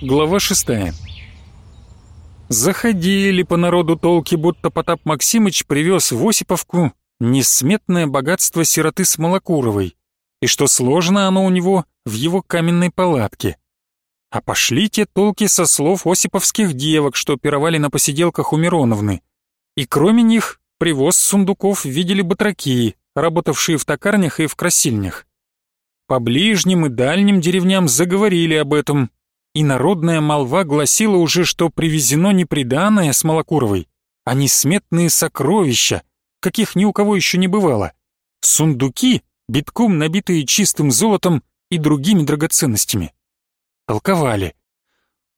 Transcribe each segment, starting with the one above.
Глава шестая. Заходили по народу толки, будто Потап Максимыч привез в Осиповку несметное богатство сироты Смолокуровой, и что сложно оно у него в его каменной палатке. А пошли те толки со слов осиповских девок, что пировали на посиделках у Мироновны. И кроме них, привоз сундуков видели батраки, работавшие в токарнях и в красильнях. По ближним и дальним деревням заговорили об этом, и народная молва гласила уже, что привезено не приданное с Малокуровой, а несметные сокровища, каких ни у кого еще не бывало. Сундуки, битком набитые чистым золотом и другими драгоценностями. Толковали.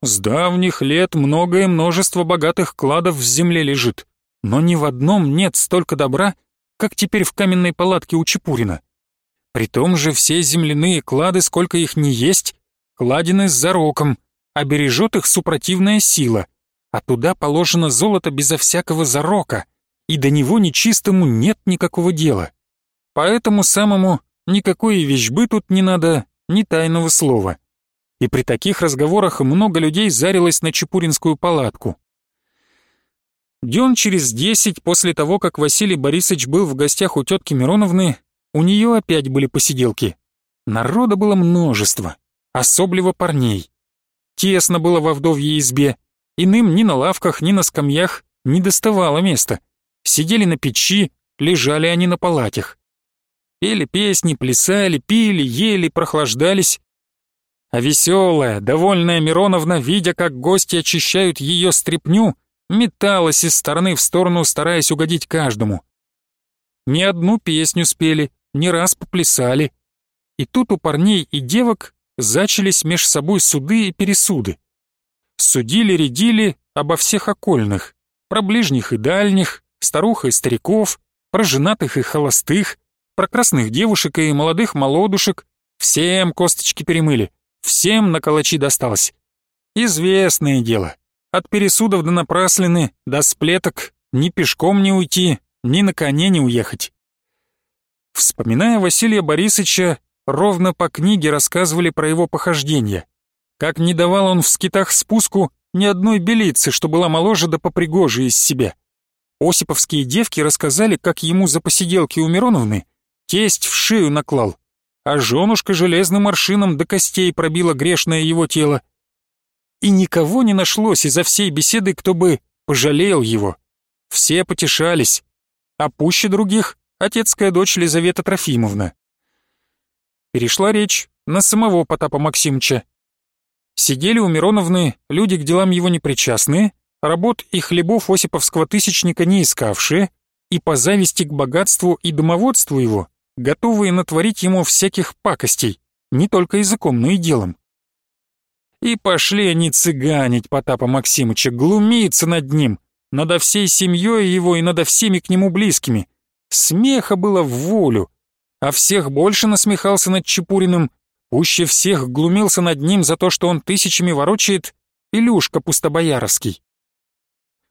С давних лет многое множество богатых кладов в земле лежит, но ни в одном нет столько добра, как теперь в каменной палатке у Чепурина. При том же все земляные клады, сколько их ни есть, кладены с зароком, а бережет их супротивная сила, а туда положено золото безо всякого зарока, и до него нечистому нет никакого дела. Поэтому самому никакой вещбы тут не надо, ни тайного слова. И при таких разговорах много людей зарилось на Чепуринскую палатку. Дён через десять после того, как Василий Борисович был в гостях у тетки Мироновны, у нее опять были посиделки. Народа было множество особливо парней. Тесно было во вдовьей избе, иным ни на лавках, ни на скамьях не доставало места. Сидели на печи, лежали они на палатях. Пели песни, плясали, пили, ели, прохлаждались. А веселая, довольная Мироновна, видя, как гости очищают ее стряпню, металась из стороны в сторону, стараясь угодить каждому. Ни одну песню спели, ни раз поплясали. И тут у парней и девок зачались меж собой суды и пересуды. Судили-редили обо всех окольных, про ближних и дальних, старух и стариков, про женатых и холостых, про красных девушек и молодых молодушек, всем косточки перемыли, всем на калачи досталось. Известное дело, от пересудов до напраслины, до сплеток, ни пешком не уйти, ни на коне не уехать. Вспоминая Василия Борисовича, ровно по книге рассказывали про его похождения. Как не давал он в скитах спуску ни одной белицы, что была моложе да попригоже из себя. Осиповские девки рассказали, как ему за посиделки у Мироновны тесть в шею наклал, а женушка железным аршином до костей пробила грешное его тело. И никого не нашлось изо всей беседы, кто бы пожалел его. Все потешались, а пуще других — отецкая дочь Лизавета Трофимовна перешла речь на самого Потапа Максимовича. Сидели у Мироновны люди к делам его непричастные, работ и хлебов Осиповского тысячника не искавшие, и по зависти к богатству и домоводству его, готовые натворить ему всяких пакостей, не только языком, но и делом. И пошли они цыганить Потапа Максимыча, глумиться над ним, надо всей семьей его и надо всеми к нему близкими. Смеха было в волю, а всех больше насмехался над Чепуриным, пуще всех глумился над ним за то, что он тысячами ворочает, Илюшка Пустобояровский.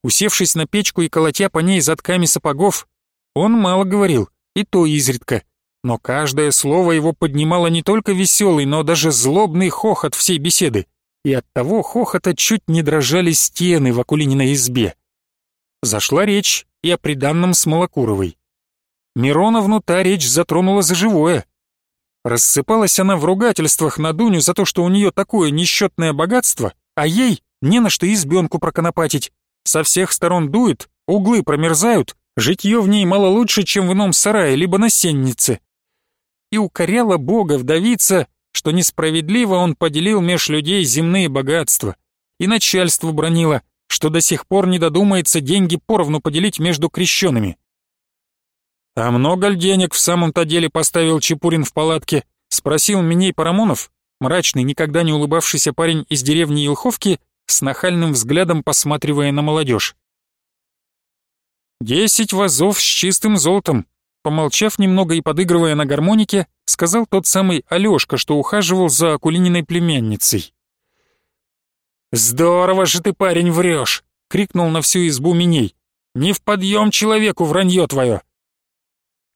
Усевшись на печку и колотя по ней затками сапогов, он мало говорил, и то изредка, но каждое слово его поднимало не только веселый, но даже злобный хохот всей беседы, и от того хохота чуть не дрожали стены в Акулининой избе. Зашла речь и о приданном Смолокуровой. Мироновну та речь затронула за живое. Рассыпалась она в ругательствах на Дуню за то, что у нее такое несчетное богатство, а ей не на что избенку проконопатить. Со всех сторон дует, углы промерзают, житье в ней мало лучше, чем в ином сарае, либо на сеннице. И укоряла Бога вдовица, что несправедливо он поделил меж людей земные богатства, и начальство бронило, что до сих пор не додумается деньги поровну поделить между крещенными. «А много ли денег в самом-то деле поставил Чепурин в палатке?» — спросил Миней Парамонов, мрачный, никогда не улыбавшийся парень из деревни Елховки, с нахальным взглядом посматривая на молодежь. «Десять вазов с чистым золотом», — помолчав немного и подыгрывая на гармонике, сказал тот самый Алёшка, что ухаживал за Акулининой племянницей. «Здорово же ты, парень, врешь!» — крикнул на всю избу Миней. «Не в подъем человеку вранье твое!»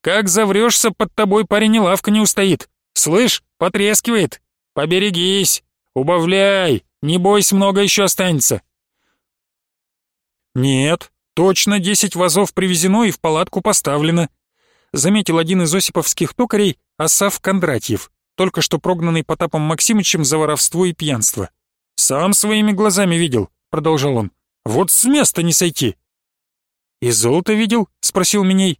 Как заврешься, под тобой парень и лавка не устоит. Слышь, потрескивает. Поберегись, убавляй, Не бойся, много еще останется». «Нет, точно десять вазов привезено и в палатку поставлено», заметил один из осиповских токарей, Асав Кондратьев, только что прогнанный Потапом Максимычем за воровство и пьянство. «Сам своими глазами видел», — продолжал он. «Вот с места не сойти». «И золото видел?» — спросил Миней.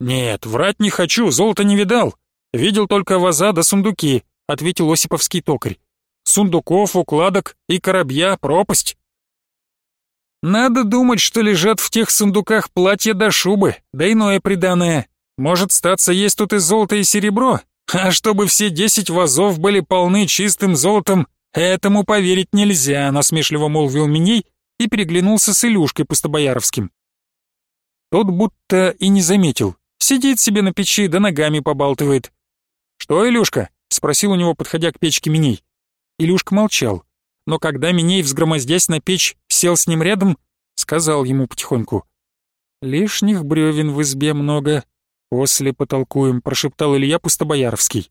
«Нет, врать не хочу, золота не видал. Видел только ваза да сундуки», — ответил Осиповский токарь. «Сундуков, укладок и коробья — пропасть». «Надо думать, что лежат в тех сундуках платья да шубы, да иное приданое. Может, статься есть тут и золото, и серебро, а чтобы все десять вазов были полны чистым золотом, этому поверить нельзя», — насмешливо молвил Миней и переглянулся с Илюшкой Пустобояровским. Тот будто и не заметил, сидит себе на печи да ногами побалтывает. «Что, Илюшка?» — спросил у него, подходя к печке Миней. Илюшка молчал но когда Миней, взгромоздясь на печь, сел с ним рядом, сказал ему потихоньку. «Лишних бревен в избе много, после потолкуем», — прошептал Илья Пустобояровский.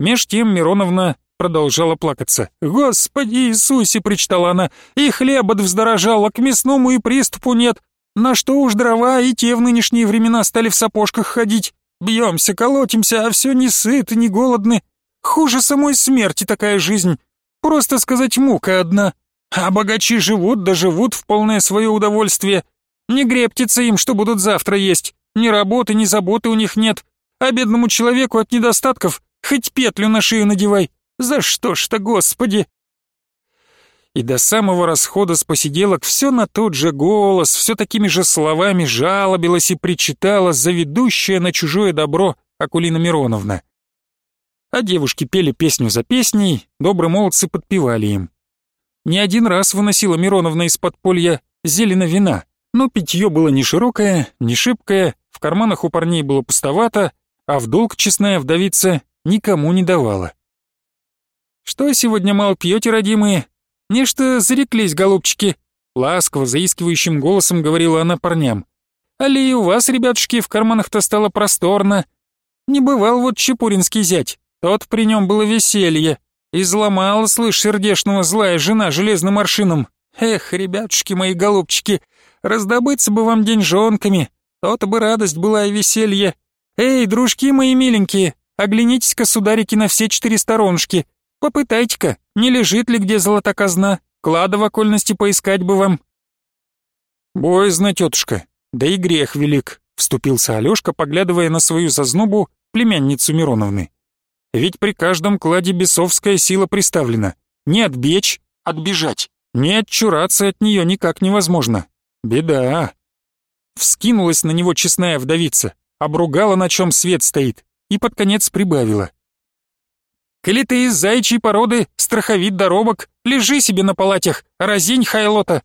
Меж тем Мироновна продолжала плакаться. «Господи Иисусе!» — причитала она. «И хлеба вздорожало, к мясному и приступу нет. На что уж дрова, и те в нынешние времена стали в сапожках ходить. Бьемся, колотимся, а все не сыты, не голодны. Хуже самой смерти такая жизнь. Просто сказать мука одна. А богачи живут да живут в полное свое удовольствие. Не грептится им, что будут завтра есть. Ни работы, ни заботы у них нет. А бедному человеку от недостатков хоть петлю на шею надевай. За что ж-то, господи? И до самого расхода с посиделок все на тот же голос, все такими же словами жалобилась и причитала заведущая на чужое добро Акулина Мироновна а девушки пели песню за песней, добрые молодцы подпевали им. Не один раз выносила Мироновна из подполья зелено вина, но питье было не широкое, не шибкое, в карманах у парней было пустовато, а в долг честная вдовица никому не давала. «Что сегодня мало пьете, родимые? Нечто зареклись, голубчики?» Ласково, заискивающим голосом говорила она парням. «Али у вас, ребятушки, в карманах-то стало просторно. Не бывал вот чепуринский зять, тот при нем было веселье. Изломала, слышь, сердешного злая жена железным аршином. Эх, ребятушки мои голубчики, раздобыться бы вам деньжонками. То-то бы радость была и веселье. Эй, дружки мои миленькие, оглянитесь-ка, сударики, на все четыре сторонушки. Попытайте-ка, не лежит ли где золота казна. Клада в окольности поискать бы вам. Боязно, тетушка, да и грех велик, вступился Алешка, поглядывая на свою зазнобу, племянницу Мироновны. Ведь при каждом кладе бесовская сила приставлена. Не отбечь, отбежать. Не отчураться от нее никак невозможно. Беда. Вскинулась на него честная вдовица, обругала, на чем свет стоит, и под конец прибавила. «Коли ты из зайчьей породы, страховит доробок, лежи себе на палатях, разинь хайлота.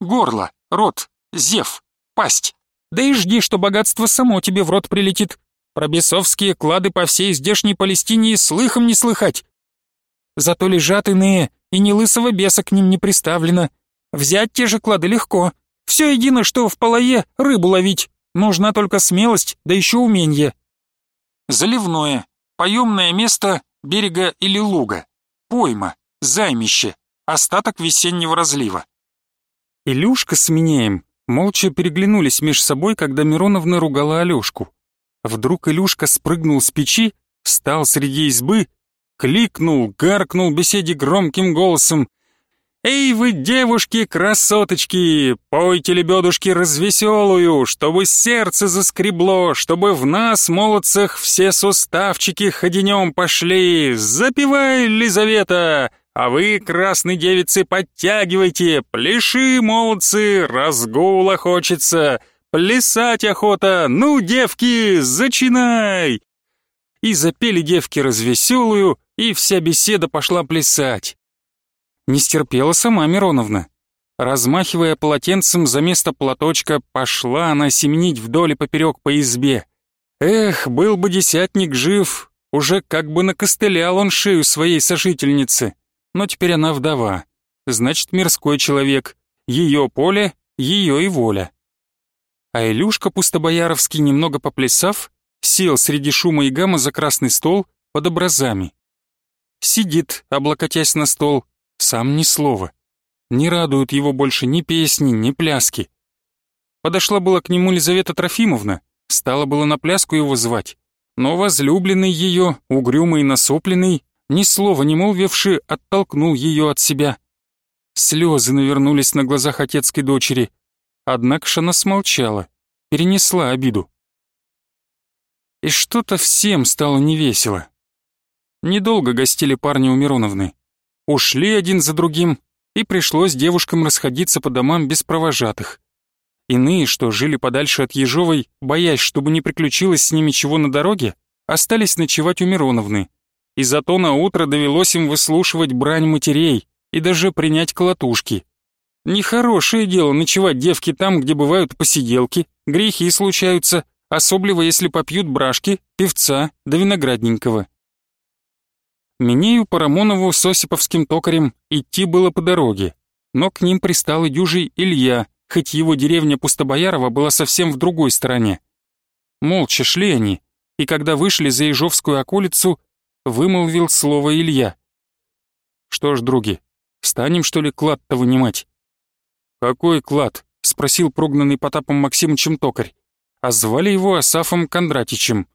Горло, рот, зев, пасть. Да и жди, что богатство само тебе в рот прилетит. Про бесовские клады по всей здешней Палестине и слыхом не слыхать. Зато лежат иные, и ни лысого беса к ним не приставлено. Взять те же клады легко. Все едино, что в полое рыбу ловить. Нужна только смелость, да еще умение. Заливное. Поемное место берега или луга. Пойма. Займище. Остаток весеннего разлива. Илюшка с Минеем молча переглянулись меж собой, когда Мироновна ругала Алешку. Вдруг Илюшка спрыгнул с печи, встал среди избы, кликнул, гаркнул беседе громким голосом. «Эй вы, девушки-красоточки, пойте лебедушки развеселую, чтобы сердце заскребло, чтобы в нас, молодцах, все суставчики ходенем пошли. Запивай, Лизавета, а вы, красные девицы, подтягивайте, пляши, молодцы, разгула хочется». Плясать охота! Ну, девки, зачинай!» И запели девки развеселую, и вся беседа пошла плясать. Не стерпела сама Мироновна. Размахивая полотенцем за место платочка, пошла она семенить вдоль и поперек по избе. Эх, был бы десятник жив, уже как бы накостылял он шею своей сожительницы. Но теперь она вдова. Значит, мирской человек. Ее поле, ее и воля. А Илюшка Пустобояровский, немного поплясав, сел среди шума и гамма за красный стол под образами. Сидит, облокотясь на стол, Сам ни слова. Не радуют его больше ни песни, ни пляски. Подошла была к нему Лизавета Трофимовна, стала было на пляску его звать, но возлюбленный ее, угрюмый и насопленный, ни слова не молвивши, оттолкнул ее от себя. Слезы навернулись на глазах отецкой дочери, однако ж она смолчала, перенесла обиду. И что-то всем стало невесело. Недолго гостили парни у Мироновны. Ушли один за другим, и пришлось девушкам расходиться по домам без провожатых. Иные, что жили подальше от Ежовой, боясь, чтобы не приключилось с ними чего на дороге, остались ночевать у Мироновны. И зато на утро довелось им выслушивать брань матерей и даже принять колотушки. Нехорошее дело ночевать девки там, где бывают посиделки, грехи случаются, особливо если попьют брашки, певца да виноградненького. Минею Парамонову с Осиповским токарем идти было по дороге, но к ним пристал и дюжий Илья, хоть его деревня Пустобоярова была совсем в другой стороне. Молча шли они, и когда вышли за Ежовскую околицу, вымолвил слово Илья. «Что ж, други, станем, что ли, клад-то вынимать?» «Какой клад?» — спросил прогнанный Потапом Максимовичем токарь, а звали его Асафом Кондратичем.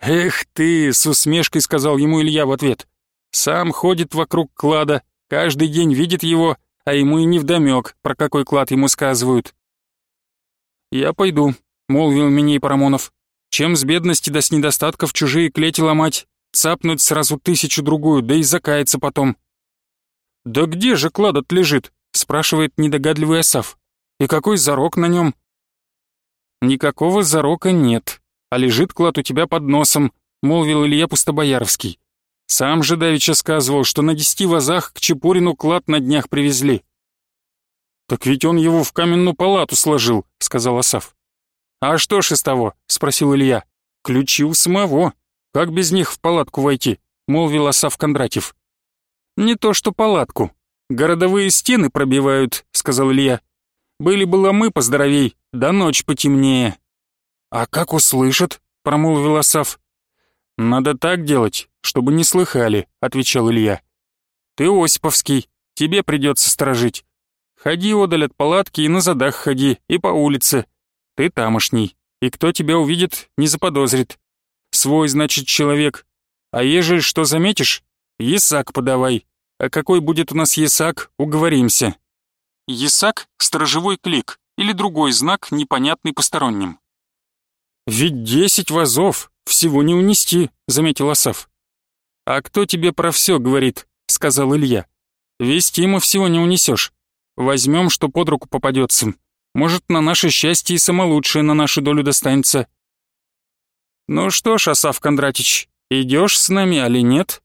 «Эх ты!» — с усмешкой сказал ему Илья в ответ. «Сам ходит вокруг клада, каждый день видит его, а ему и невдомёк, про какой клад ему сказывают. «Я пойду», — молвил Миней Парамонов. «Чем с бедности да с недостатков чужие клети ломать, цапнуть сразу тысячу-другую, да и закаяться потом». «Да где же клад лежит?» — спрашивает недогадливый Асав. «И какой зарок на нем?» «Никакого зарока нет, а лежит клад у тебя под носом», — молвил Илья Пустобояровский. Сам же давеча сказывал, что на десяти вазах к Чепурину клад на днях привезли. «Так ведь он его в каменную палату сложил», — сказал Асав. «А что ж из того?» — спросил Илья. «Ключи у самого. Как без них в палатку войти?» — молвил Асав Кондратьев. «Не то что палатку. Городовые стены пробивают», — сказал Илья. «Были бы ломы поздоровей, да ночь потемнее». «А как услышат?» — промолвил Асав. «Надо так делать, чтобы не слыхали», — отвечал Илья. «Ты Осиповский, тебе придется сторожить. Ходи одаль от палатки и на задах ходи, и по улице. Ты тамошний, и кто тебя увидит, не заподозрит. Свой, значит, человек. А ежели что заметишь, ясак подавай. А какой будет у нас ясак, уговоримся». Ясак — сторожевой клик или другой знак, непонятный посторонним. «Ведь десять вазов, всего не унести», — заметил Асав. «А кто тебе про все говорит?» — сказал Илья. «Вести мы всего не унесешь. Возьмем, что под руку попадется. Может, на наше счастье и самолучшее на нашу долю достанется». «Ну что ж, Асав Кондратич, идешь с нами, али нет?»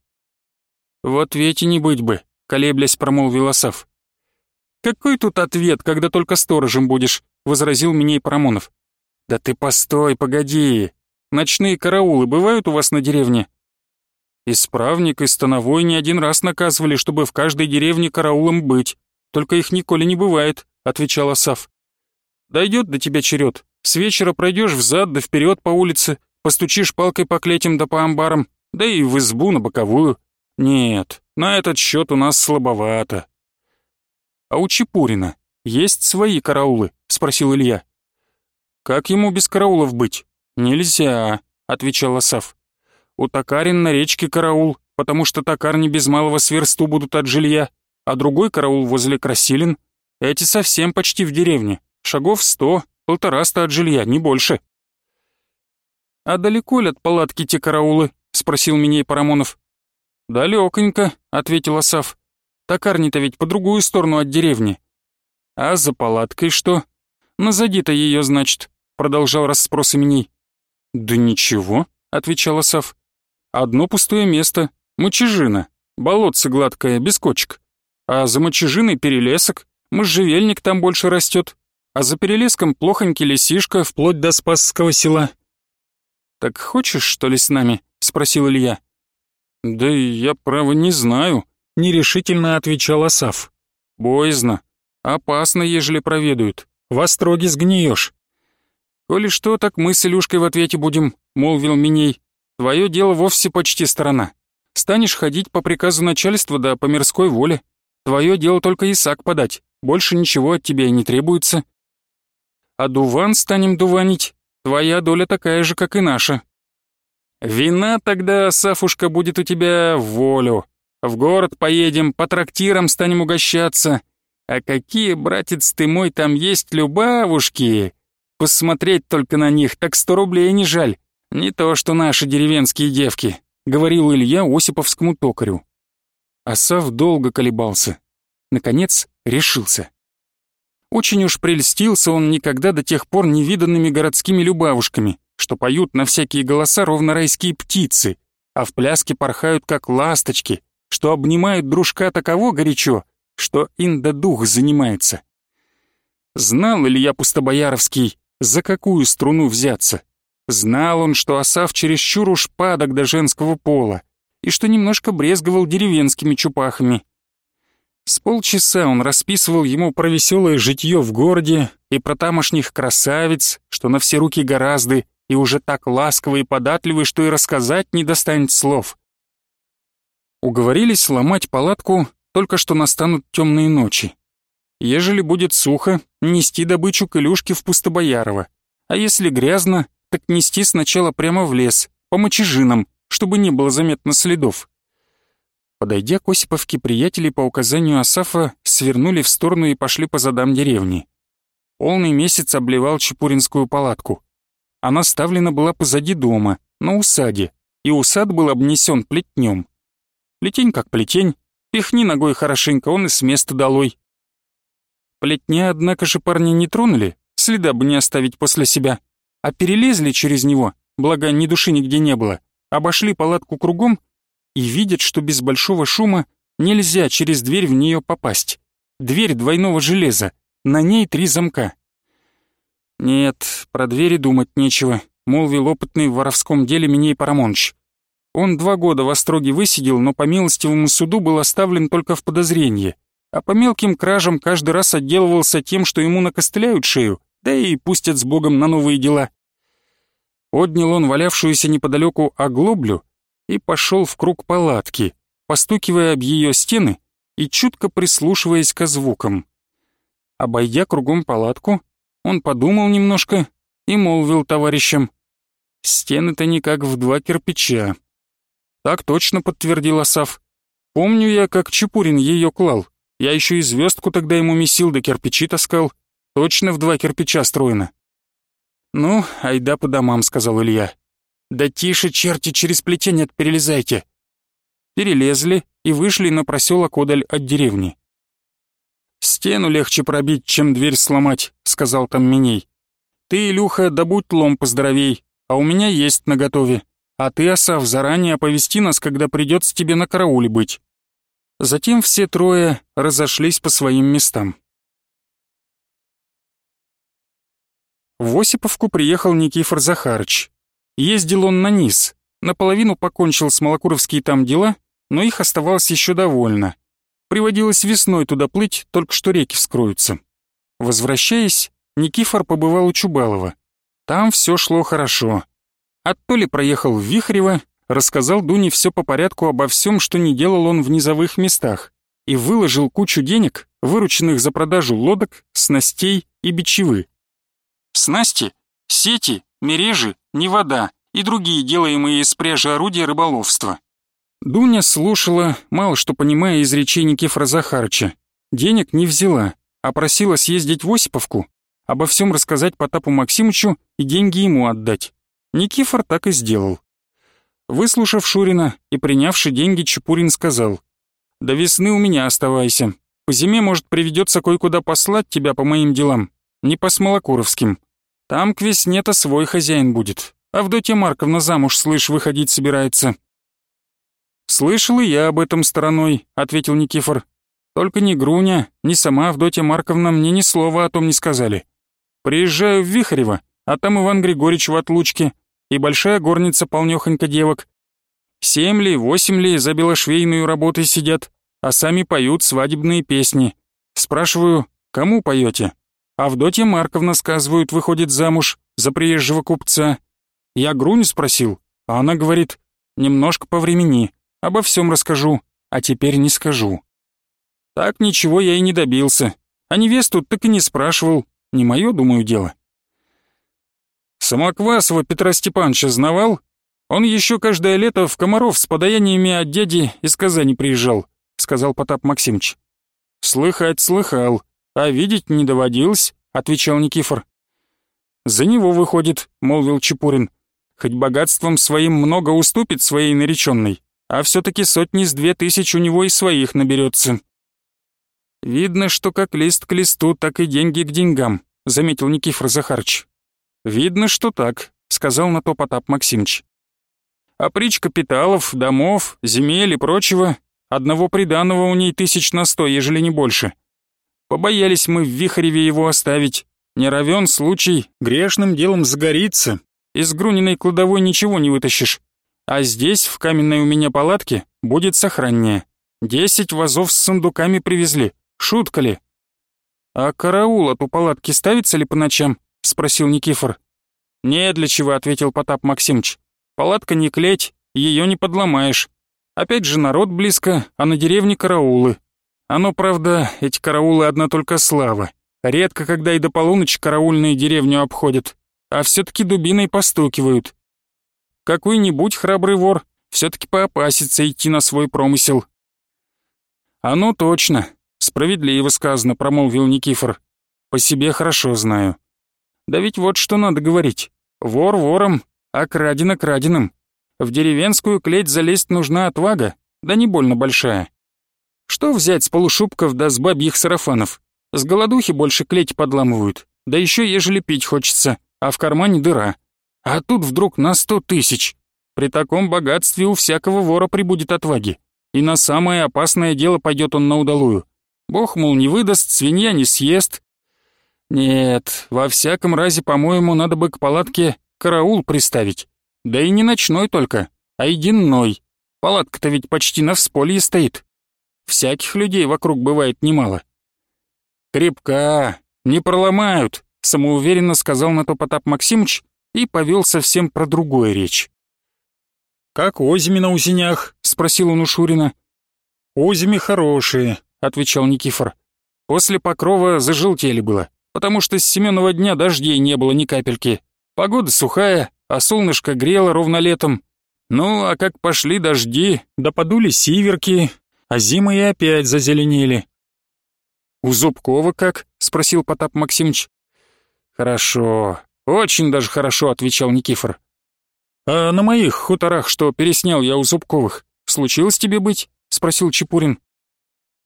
«В ответе не быть бы», — колеблясь промолвил Асав. «Какой тут ответ, когда только сторожем будешь?» — возразил Миней Парамонов. «Да ты постой, погоди. Ночные караулы бывают у вас на деревне?» Исправник и становой не один раз наказывали, чтобы в каждой деревне караулом быть. Только их николи не бывает, отвечал Асав. Дойдет до тебя черед. С вечера пройдешь взад да вперед по улице, постучишь палкой по клетям да по амбарам, да и в избу на боковую. Нет, на этот счет у нас слабовато. А у Чепурина есть свои караулы? спросил Илья. Как ему без караулов быть? Нельзя, отвечал Асав. У токарин на речке караул, потому что токарни без малого сверсту будут от жилья, а другой караул возле Красилин. Эти совсем почти в деревне, шагов сто, полтораста от жилья, не больше. «А далеко ли от палатки те караулы?» — спросил меня Парамонов. «Далеконько», — ответил Асав. «Токарни-то ведь по другую сторону от деревни». «А за палаткой что?» «Назади-то ее, значит», — продолжал расспрос именей. «Да ничего», — отвечал Асав. Одно пустое место, мочежина, болотце гладкое, без кочек. А за мочежиной перелесок, можжевельник там больше растет, а за перелеском плохонький лесишка вплоть до Спасского села. «Так хочешь, что ли, с нами?» — спросил Илья. «Да я, право, не знаю», — нерешительно отвечал Асав. «Боязно. Опасно, ежели проведают. В остроге сгниешь». «Коли что, так мы с Илюшкой в ответе будем», — молвил Миней. Твое дело вовсе почти сторона. Станешь ходить по приказу начальства да по мирской воле. Твое дело только Исаак подать, больше ничего от тебя и не требуется. А дуван станем дуванить, твоя доля такая же, как и наша. Вина тогда, Сафушка, будет у тебя в волю. В город поедем, по трактирам станем угощаться. А какие, братец ты мой, там есть любавушки! Посмотреть только на них, так сто рублей не жаль. Не то, что наши деревенские девки», — говорил Илья Осиповскому токарю. Асав долго колебался. Наконец, решился. Очень уж прельстился он никогда до тех пор невиданными городскими любавушками, что поют на всякие голоса ровно райские птицы, а в пляске порхают как ласточки, что обнимают дружка таково горячо, что инда-дух занимается. Знал Илья Пустобояровский, за какую струну взяться. Знал он, что Асав чересчур уж падок до женского пола, и что немножко брезговал деревенскими чупахами. С полчаса он расписывал ему про веселое житье в городе и про тамошних красавиц, что на все руки гораздо, и уже так ласковый и податливый, что и рассказать не достанет слов. Уговорились ломать палатку, только что настанут темные ночи. Ежели будет сухо, нести добычу к Илюшке в Пустобоярово, а если грязно, так нести сначала прямо в лес, по мочежинам, чтобы не было заметно следов. Подойдя к Осиповке, приятели по указанию Асафа свернули в сторону и пошли по задам деревни. Полный месяц обливал Чепуринскую палатку. Она ставлена была позади дома, на усаде, и усад был обнесен плетнем. Плетень как плетень, пихни ногой хорошенько, он и с места долой. Плетня, однако же, парни не тронули, следа бы не оставить после себя, а перелезли через него, благо ни души нигде не было, обошли палатку кругом и видят, что без большого шума нельзя через дверь в нее попасть. Дверь двойного железа, на ней три замка. «Нет, про двери думать нечего», — молвил опытный в воровском деле Миней Парамоныч. Он два года в Остроге высидел, но по милостивому суду был оставлен только в подозрении, а по мелким кражам каждый раз отделывался тем, что ему накостыляют шею, да и пустят с Богом на новые дела. Поднял он валявшуюся неподалеку оглоблю и пошел в круг палатки, постукивая об ее стены и чутко прислушиваясь к звукам. Обойдя кругом палатку, он подумал немножко и молвил товарищам, «Стены-то не как в два кирпича». «Так точно», — подтвердил Асав. «Помню я, как Чепурин ее клал. Я еще и звездку тогда ему месил, да кирпичи таскал. Точно в два кирпича строено». «Ну, айда по домам», — сказал Илья. «Да тише, черти, через плетень перелезайте». Перелезли и вышли на проселок одаль от деревни. «Стену легче пробить, чем дверь сломать», — сказал там Миней. «Ты, Илюха, добудь лом поздоровей, а у меня есть наготове. А ты, Асав, заранее оповести нас, когда придется тебе на карауле быть». Затем все трое разошлись по своим местам. В Осиповку приехал Никифор Захарыч. Ездил он на низ, наполовину покончил с Малокуровские там дела, но их оставалось еще довольно. Приводилось весной туда плыть, только что реки вскроются. Возвращаясь, Никифор побывал у Чубалова. Там все шло хорошо. Оттоли проехал в Вихрево, рассказал Дуне все по порядку обо всем, что не делал он в низовых местах, и выложил кучу денег, вырученных за продажу лодок, снастей и бичевы. Снасти, сети, мережи, невода и другие делаемые из пряжи орудия рыболовства. Дуня слушала, мало что понимая из речей Никифора Захарыча. Денег не взяла, а просила съездить в Осиповку, обо всем рассказать Потапу Максимовичу и деньги ему отдать. Никифор так и сделал. Выслушав Шурина и принявший деньги, Чепурин сказал, «До весны у меня оставайся. По зиме, может, приведется кое-куда послать тебя по моим делам не по Смолокуровским. Там к весне-то свой хозяин будет. Авдотья Марковна замуж, слышь, выходить собирается». «Слышал и я об этом стороной», — ответил Никифор. «Только ни Груня, ни сама Авдотья Марковна мне ни слова о том не сказали. Приезжаю в Вихарево, а там Иван Григорьевич в отлучке и большая горница полнёхонько девок. Семь ли, восемь ли за белошвейную работой сидят, а сами поют свадебные песни. Спрашиваю, кому поете? Авдотья Марковна, сказывают, выходит замуж за приезжего купца. Я Груню спросил, а она говорит, немножко по времени, обо всем расскажу, а теперь не скажу. Так ничего я и не добился. А невесту так и не спрашивал. Не мое, думаю, дело. Самоквасова Петра Степановича знавал? Он еще каждое лето в Комаров с подаяниями от дяди из Казани приезжал, сказал Потап Максимович. Слыхать слыхал, а видеть не доводилось, отвечал Никифор. За него выходит, молвил Чепурин. Хоть богатством своим много уступит своей нареченной, а все-таки сотни с две тысяч у него и своих наберется. «Видно, что как лист к листу, так и деньги к деньгам», — заметил Никифор Захарыч. «Видно, что так», — сказал на то Потап Максимыч. «А притч капиталов, домов, земель и прочего, одного приданого у ней тысяч на сто, ежели не больше. Побоялись мы в Вихареве его оставить. Не равен случай, грешным делом загорится. Из Груниной кладовой ничего не вытащишь. А здесь, в каменной у меня палатке, будет сохраннее. Десять вазов с сундуками привезли. Шутка ли? А караул от у палатки ставится ли по ночам? Спросил Никифор. Не для чего, ответил Потап Максимыч. Палатка не клеть, ее не подломаешь. Опять же народ близко, а на деревне караулы. Оно, правда, эти караулы одна только слава. Редко, когда и до полуночи караульные деревню обходят, а все-таки дубиной постукивают. Какой-нибудь храбрый вор все-таки поопасится идти на свой промысел. «Оно точно, справедливо сказано», — промолвил Никифор. «По себе хорошо знаю. Да ведь вот что надо говорить. Вор вором, а крадено краденым. В деревенскую клеть залезть нужна отвага, да не больно большая. Что взять с полушубков да с бабьих сарафанов? С голодухи больше клеть подламывают, да еще ежели пить хочется, а в кармане дыра. А тут вдруг на сто тысяч. При таком богатстве у всякого вора прибудет отваги. И на самое опасное дело пойдет он на удалую. Бог, мол, не выдаст, свинья не съест. Нет, во всяком разе, по-моему, надо бы к палатке караул приставить. Да и не ночной только, а и денной. Палатка-то ведь почти на всполье стоит. Всяких людей вокруг бывает немало. «Крепка, не проломают», — самоуверенно сказал на то Потап Максимыч и повел совсем про другое речь. «Как озими на узенях?» — спросил он у Шурина. «Озими хорошие», — отвечал Никифор. «После покрова зажелтели было, потому что с Семенова дня дождей не было ни капельки. Погода сухая, а солнышко грело ровно летом. Ну, а как пошли дожди, да подули сиверки, а зимы и опять зазеленели. «У Зубкова как?» — спросил Потап Максимович. «Хорошо, очень даже хорошо», — отвечал Никифор. «А на моих хуторах, что переснял я у Зубковых, случилось тебе быть?» — спросил Чепурин.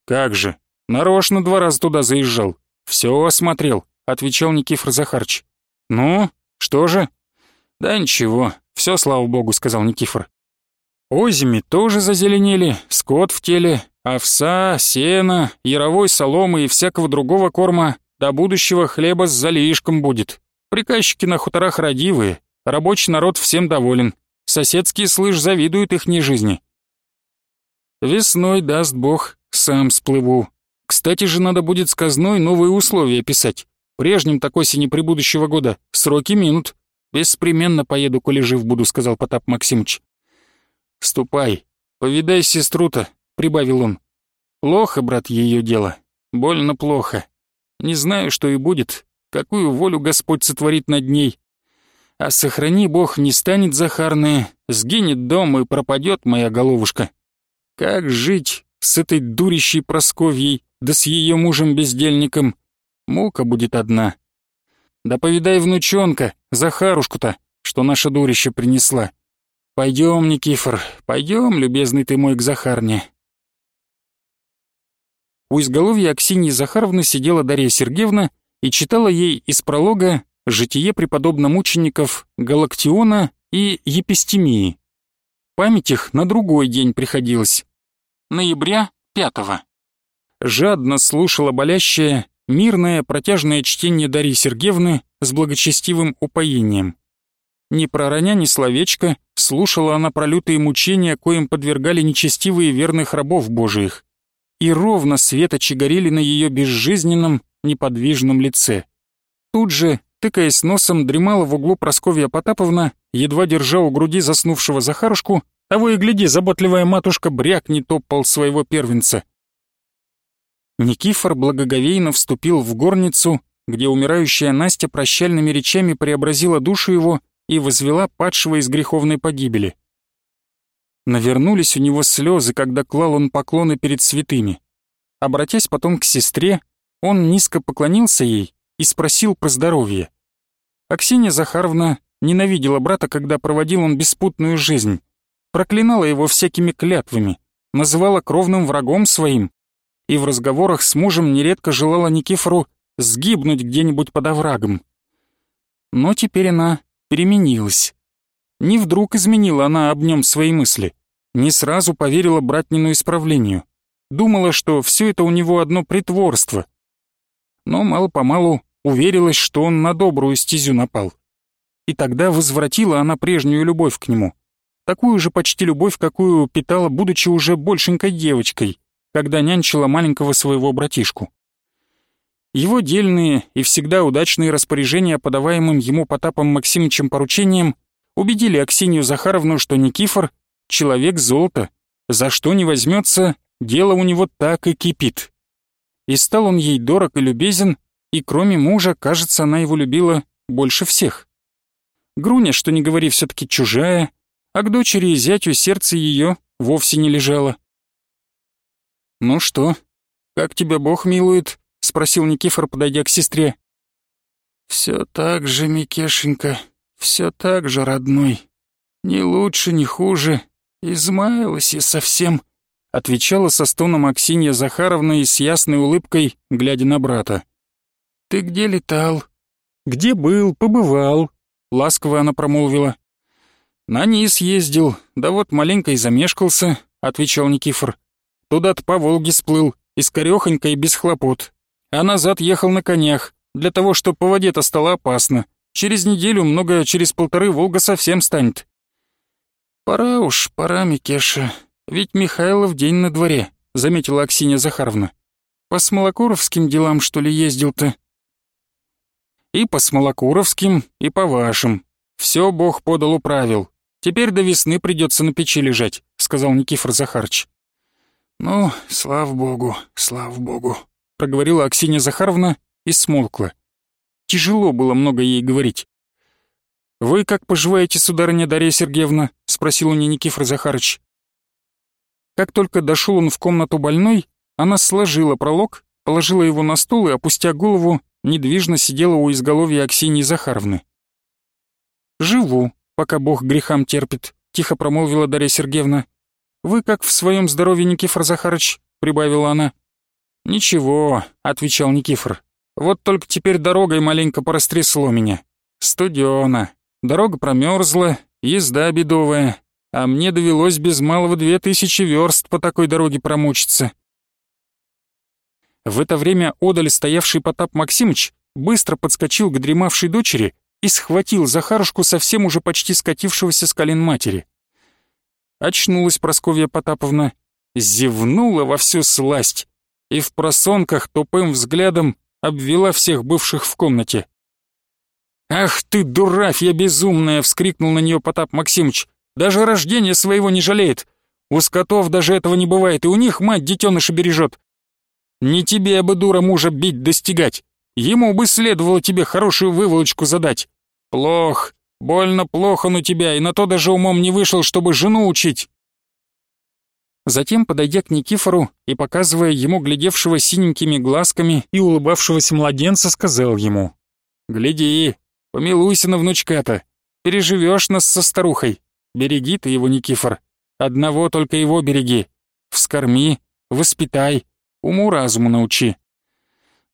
«Как же, нарочно два раза туда заезжал. Все осмотрел», — отвечал Никифор Захарч. «Ну, что же?» «Да ничего, все, слава богу», — сказал Никифор. Озими тоже зазеленели, скот в теле, овса, сено, яровой соломы и всякого другого корма до будущего хлеба с залишком будет. Приказчики на хуторах родивые, рабочий народ всем доволен. Соседские, слышь, завидуют ихней жизни. Весной, даст бог, сам сплыву. Кстати же, надо будет с казной новые условия писать. Прежним так осени будущего года сроки минут. Беспременно поеду, коли жив буду, сказал Потап Максимыч. «Ступай, повидай сестру-то», — прибавил он. «Плохо, брат, ее дело, больно плохо. Не знаю, что и будет, какую волю Господь сотворит над ней. А сохрани Бог, не станет Захарная, сгинет дом и пропадет моя головушка. Как жить с этой дурищей Просковьей, да с ее мужем-бездельником? Мука будет одна. Да повидай внучонка, Захарушку-то, что наша дурище принесла. Пойдем, Никифор, пойдем, любезный ты мой, к Захарне. У изголовья Аксиньи Захаровны сидела Дарья Сергеевна и читала ей из пролога «Житие преподобно-мучеников Галактиона и Епистемии». Память их на другой день приходилась. Ноября пятого. Жадно слушала болящее, мирное, протяжное чтение Дарьи Сергеевны с благочестивым упоением. Не пророня ни словечка, слушала она про лютые мучения, коим подвергали нечестивые верных рабов божиих. И ровно светочи горели на ее безжизненном, неподвижном лице. Тут же, тыкаясь носом, дремала в углу Просковья Потаповна, едва держа у груди заснувшего Захарушку, того и гляди, заботливая матушка брякнет об пол своего первенца. Никифор благоговейно вступил в горницу, где умирающая Настя прощальными речами преобразила душу его и возвела падшего из греховной погибели. Навернулись у него слезы, когда клал он поклоны перед святыми. Обратясь потом к сестре, он низко поклонился ей и спросил про здоровье. Аксинья Захаровна ненавидела брата, когда проводил он беспутную жизнь, проклинала его всякими клятвами, называла кровным врагом своим и в разговорах с мужем нередко желала Никифору сгибнуть где-нибудь под оврагом. Но теперь она переменилась. Не вдруг изменила она об нем свои мысли, не сразу поверила братнину исправлению. Думала, что все это у него одно притворство. Но мало-помалу уверилась, что он на добрую стезю напал. И тогда возвратила она прежнюю любовь к нему. Такую же почти любовь, какую питала, будучи уже большенькой девочкой, когда нянчила маленького своего братишку. Его дельные и всегда удачные распоряжения подаваемым ему Потапом Максимовичем поручением убедили Аксинью Захаровну, что Никифор — человек золота, за что не возьмется, дело у него так и кипит. И стал он ей дорог и любезен, и кроме мужа, кажется, она его любила больше всех. Груня, что не говори, все таки чужая, а к дочери и зятю сердце ее вовсе не лежало. «Ну что, как тебя Бог милует?» — спросил Никифор, подойдя к сестре. «Все так же, Микешенька, все так же, родной. Ни лучше, ни хуже. Измаялась и совсем», — отвечала со стоном Аксинья Захаровна и с ясной улыбкой, глядя на брата. «Ты где летал?» «Где был, побывал», — ласково она промолвила. «На низ ездил, да вот маленько и замешкался», — отвечал Никифор. Туда-то по Волге сплыл, искорёхонько и без хлопот. А назад ехал на конях, для того, чтобы по воде-то стало опасно. Через неделю, много через полторы, Волга совсем станет. «Пора уж, пора, Микеша. Ведь Михайлов день на дворе», — заметила Аксинья Захаровна. «По Смолокуровским делам, что ли, ездил-то?» «И по Смолокуровским, и по вашим. Все Бог подал управил. Теперь до весны придется на печи лежать», — сказал Никифор Захарыч. «Ну, слава богу, слава богу», — проговорила Аксинья Захаровна и смолкла. Тяжело было много ей говорить. «Вы как поживаете, сударыня Дарья Сергеевна?» — спросил у нее Никифор Захарыч. Как только дошел он в комнату больной, она сложила пролог, положила его на стол и, опустя голову, недвижно сидела у изголовья Аксиньи Захаровны. «Живу, пока Бог грехам терпит», — тихо промолвила Дарья Сергеевна. «Вы как в своем здоровье, Никифор Захарыч?» — прибавила она. «Ничего», — отвечал Никифор. «Вот только теперь дорогой маленько порастрясло меня. Студёно. Дорога промёрзла, езда бедовая, а мне довелось без малого две тысячи верст по такой дороге промучиться». В это время одаль, стоявший Потап Максимыч, быстро подскочил к дремавшей дочери и схватил Захарушку совсем уже почти скатившегося с колен матери. Очнулась Просковья Потаповна, зевнула во всю сласть и в просонках тупым взглядом обвела всех бывших в комнате. «Ах ты, дурафья безумная!» — вскрикнул на нее Потап Максимыч. «Даже рождение своего не жалеет. У скотов даже этого не бывает, и у них мать детеныша бережет. Не тебе бы, дура, мужа бить достигать. Ему бы следовало тебе хорошую выволочку задать. Плох, Больно плохо на тебя, и на то даже умом не вышел, чтобы жену учить. Затем, подойдя к Никифору и показывая ему глядевшего синенькими глазками и улыбавшегося младенца, сказал ему. «Гляди, помилуйся на внучка-то, переживешь нас со старухой. Береги ты его, Никифор, одного только его береги. Вскорми, воспитай, уму-разуму научи.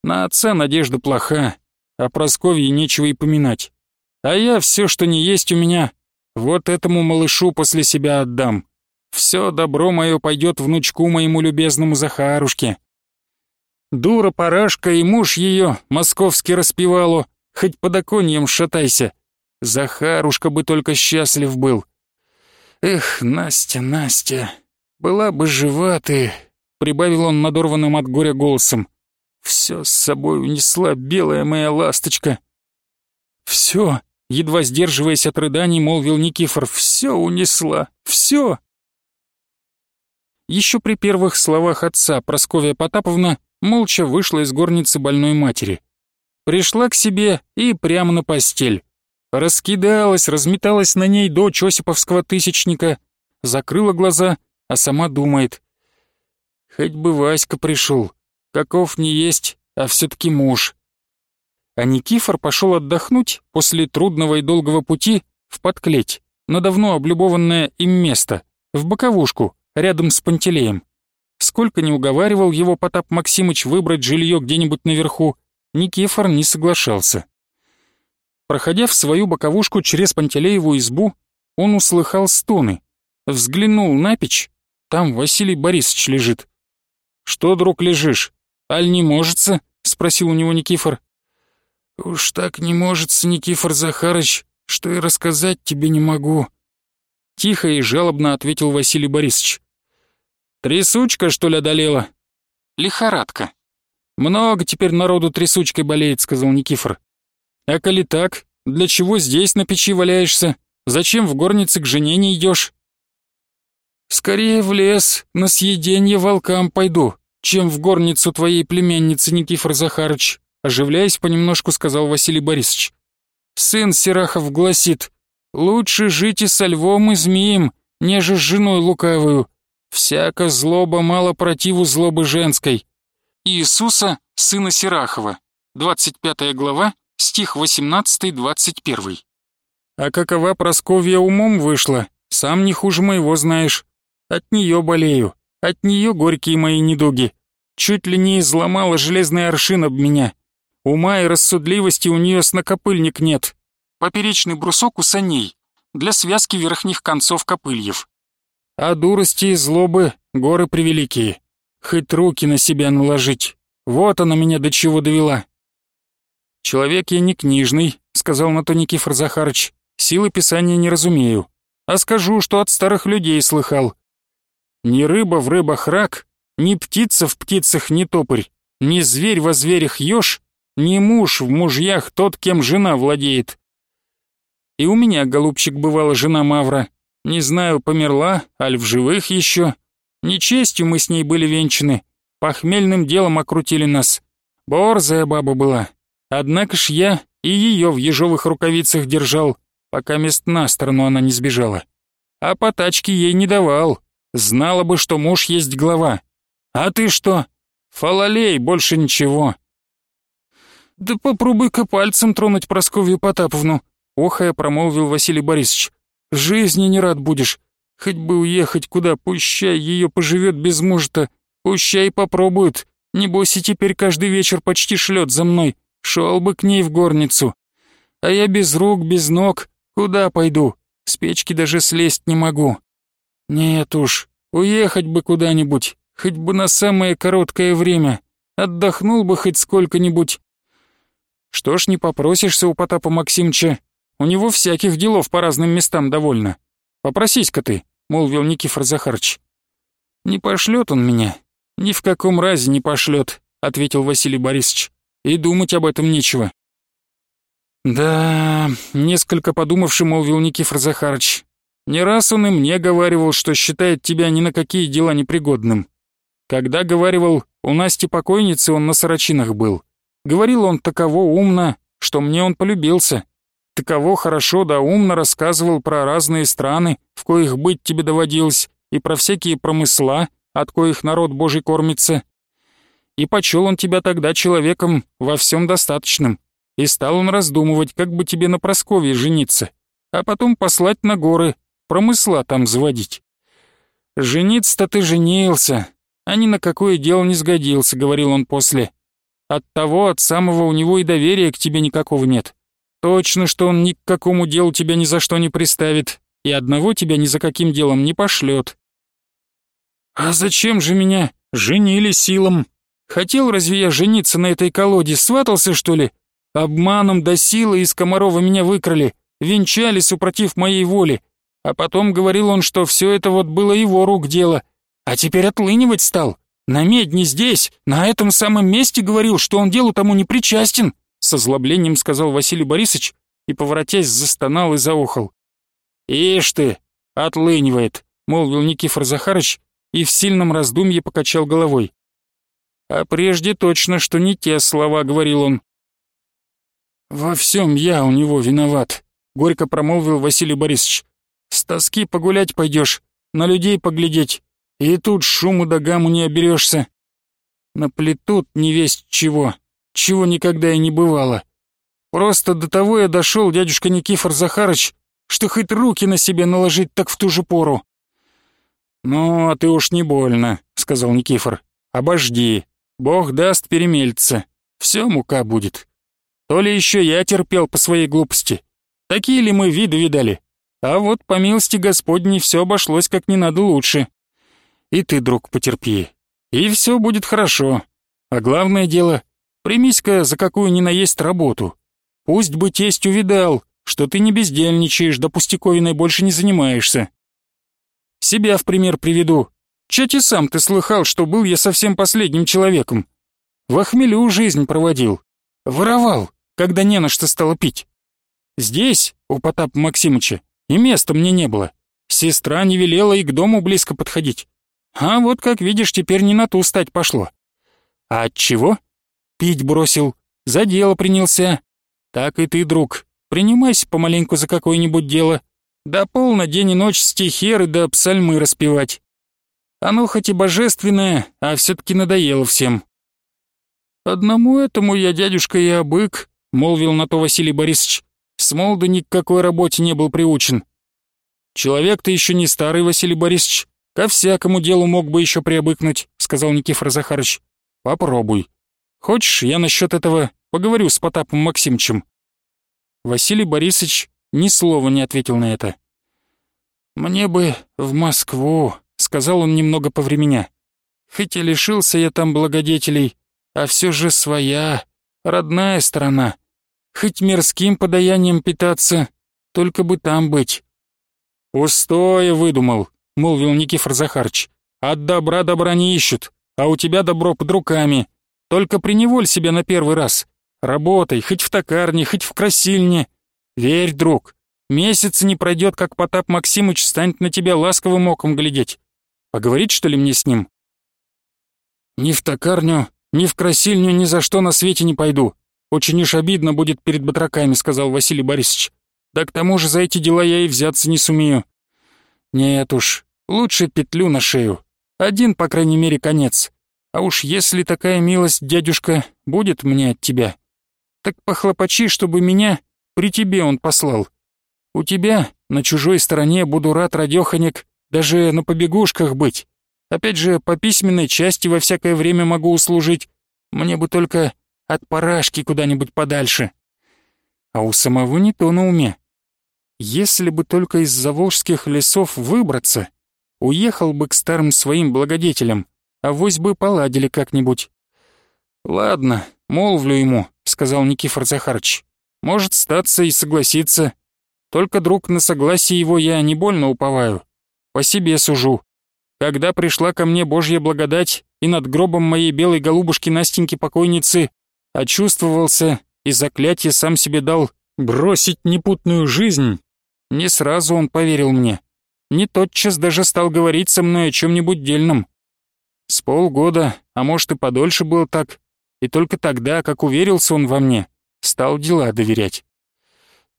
На отца надежда плоха, а Просковье нечего и поминать. А я все, что не есть у меня, вот этому малышу после себя отдам. Все добро мое пойдет внучку моему любезному Захарушке. Дура парашка и муж ее, московский распевало, хоть под оконьем шатайся. Захарушка бы только счастлив был. Эх, Настя, Настя, была бы жива ты, прибавил он надорванным от горя голосом. Все с собой унесла белая моя ласточка. Все, Едва сдерживаясь от рыданий, молвил Никифор, «Все унесла, все!» Еще при первых словах отца Просковья Потаповна молча вышла из горницы больной матери. Пришла к себе и прямо на постель. Раскидалась, разметалась на ней дочь Осиповского тысячника, закрыла глаза, а сама думает. Хоть бы Васька пришел, каков не есть, а все-таки муж. А Никифор пошел отдохнуть после трудного и долгого пути в подклеть, на давно облюбованное им место, в боковушку, рядом с Пантелеем. Сколько не уговаривал его Потап Максимыч выбрать жилье где-нибудь наверху, Никифор не соглашался. Проходя в свою боковушку через Пантелееву избу, он услыхал стоны. Взглянул на печь, там Василий Борисович лежит. «Что, друг, лежишь? Аль не можется?» — спросил у него Никифор. «Уж так не можется, Никифор Захарыч, что и рассказать тебе не могу», — тихо и жалобно ответил Василий Борисович. «Трясучка, что ли, одолела?» «Лихорадка». «Много теперь народу трясучкой болеет», — сказал Никифор. «А коли так, для чего здесь на печи валяешься? Зачем в горнице к жене не идешь?» «Скорее в лес, на съеденье волкам пойду, чем в горницу твоей племянницы, Никифор Захарыч», оживляясь понемножку, сказал Василий Борисович. «Сын Серахов гласит, лучше жить и со львом и змеем, неже с женой лукавую. Всяко злоба мало противу злобы женской». Иисуса, сына Серахова, 25 глава, стих 18-21. «А какова Просковья умом вышла, сам не хуже моего знаешь. От нее болею, от нее горькие мои недуги. Чуть ли не изломала железный аршин об меня. Ума и рассудливости у нее снокопыльник нет. Поперечный брусок у саней, для связки верхних концов копыльев. А дурости и злобы горы превеликие. Хоть руки на себя наложить. Вот она меня до чего довела. «Человек я не книжный», — сказал на то Никифор Захарыч. «Силы писания не разумею. А скажу, что от старых людей слыхал. Ни рыба в рыбах рак, ни птица в птицах не топырь, ни зверь во зверях еж, ни муж в мужьях тот, кем жена владеет. И у меня, голубчик, бывала жена Мавра. Не знаю, померла, аль в живых еще. Нечестью мы с ней были венчаны, похмельным делом окрутили нас. Борзая баба была, Однако ж я и ее в ежовых рукавицах держал, пока мест на сторону она не сбежала. А по тачке ей не давал. Знала бы, что муж есть глава. А ты что? Фалалей, больше ничего. Да попробуй-ка пальцем тронуть Просковью Потаповну, охая промолвил Василий Борисович. Жизни не рад будешь. Хоть бы уехать куда, пущай ее поживет без мужа-то, пущай попробует. Небось и теперь каждый вечер почти шлет за мной. Шел бы к ней в горницу. А я без рук, без ног, куда пойду? С печки даже слезть не могу. Нет уж, уехать бы куда-нибудь, хоть бы на самое короткое время. Отдохнул бы хоть сколько-нибудь. Что ж не попросишься у Потапа Максимча? У него всяких делов по разным местам довольно. Попросись-ка ты, молвил Никифор Захарч. Не пошлет он меня. Ни в каком разе не пошлет, ответил Василий Борисович и думать об этом нечего. «Да...» — несколько подумавши, молвил Никифор Захарыч. «Не раз он и мне говаривал, что считает тебя ни на какие дела непригодным. Когда говаривал, у Насти покойницы он на сорочинах был. Говорил он таково умно, что мне он полюбился. Таково хорошо да умно рассказывал про разные страны, в коих быть тебе доводилось, и про всякие промысла, от коих народ Божий кормится и почел он тебя тогда человеком во всем достаточным, и стал он раздумывать, как бы тебе на Просковье жениться, а потом послать на горы, промысла там заводить. «Жениться-то ты женился, а ни на какое дело не сгодился», — говорил он после. От того от самого у него и доверия к тебе никакого нет. Точно, что он ни к какому делу тебя ни за что не приставит, и одного тебя ни за каким делом не пошлет. А зачем же меня женили силом? Хотел разве я жениться на этой колоде, сватался, что ли? Обманом до силы из Комарова меня выкрали, венчали супротив моей воли. А потом говорил он, что все это вот было его рук дело. А теперь отлынивать стал. На медне здесь, на этом самом месте говорил, что он делу тому не причастен, с озлоблением сказал Василий Борисович и, поворотясь, застонал и заохал. «Ишь ты, отлынивает», — молвил Никифор Захарыч и в сильном раздумье покачал головой. А прежде точно, что не те слова, говорил он. «Во всем я у него виноват», — горько промолвил Василий Борисович. «С тоски погулять пойдешь, на людей поглядеть, и тут шуму да гаму не оберешься. Наплетут не весть чего, чего никогда и не бывало. Просто до того я дошел, дядюшка Никифор Захарыч, что хоть руки на себе наложить, так в ту же пору». «Ну, а ты уж не больно», — сказал Никифор. «Обожди, Бог даст перемельца, все мука будет». То ли еще я терпел по своей глупости. Такие ли мы виды видали? А вот по милости Господней все обошлось как не надо лучше. И ты, друг, потерпи. И все будет хорошо. А главное дело, примись-ка за какую ни наесть работу. Пусть бы тесть увидал, что ты не бездельничаешь, да пустяковиной больше не занимаешься. Себя в пример приведу. Чати сам ты слыхал, что был я совсем последним человеком. В охмелю жизнь проводил. Воровал когда не на что стало пить. Здесь, у Потапа Максимыча, и места мне не было. Сестра не велела и к дому близко подходить. А вот, как видишь, теперь не на ту стать пошло. А от чего? Пить бросил, за дело принялся. Так и ты, друг, принимайся помаленьку за какое-нибудь дело. Да полно день и ночь стихеры да псальмы распевать. Оно хоть и божественное, а все-таки надоело всем. Одному этому я, дядюшка, и обык, — молвил на то Василий Борисович. «С молоду ни к какой работе не был приучен». «Человек-то еще не старый, Василий Борисович. Ко всякому делу мог бы еще приобыкнуть», — сказал Никифор Захарыч. «Попробуй. Хочешь, я насчет этого поговорю с Потапом Максимовичем?» Василий Борисович ни слова не ответил на это. «Мне бы в Москву», — сказал он немного повременя. «Хоть и лишился я там благодетелей, а все же своя, родная страна. Хоть мирским подаянием питаться, только бы там быть. «Пустое выдумал», — молвил Никифор Захарч. «От добра добра не ищут, а у тебя добро под руками. Только приневоль себя на первый раз. Работай, хоть в токарне, хоть в красильне. Верь, друг, месяц не пройдет, как Потап Максимыч станет на тебя ласковым оком глядеть. Поговорить, что ли, мне с ним?» «Ни в токарню, ни в красильню ни за что на свете не пойду. Очень уж обидно будет перед батраками», — сказал Василий Борисович. «Да к тому же за эти дела я и взяться не сумею». «Нет уж, лучше петлю на шею. Один, по крайней мере, конец. А уж если такая милость, дядюшка, будет мне от тебя, так похлопочи, чтобы меня при тебе он послал. У тебя на чужой стороне буду рад, радёханик, даже на побегушках быть. Опять же, по письменной части во всякое время могу услужить. Мне бы только от парашки куда-нибудь подальше. А у самого не то на уме. Если бы только из заволжских лесов выбраться, уехал бы к старым своим благодетелям, а вось бы поладили как-нибудь. «Ладно, молвлю ему», — сказал Никифор Захарыч. «Может, статься и согласиться. Только, друг, на согласие его я не больно уповаю. По себе сужу. Когда пришла ко мне Божья благодать, и над гробом моей белой голубушки Настеньки-покойницы очувствовался и заклятие сам себе дал бросить непутную жизнь, не сразу он поверил мне. Не тотчас даже стал говорить со мной о чем-нибудь дельном. С полгода, а может и подольше было так, и только тогда, как уверился он во мне, стал дела доверять.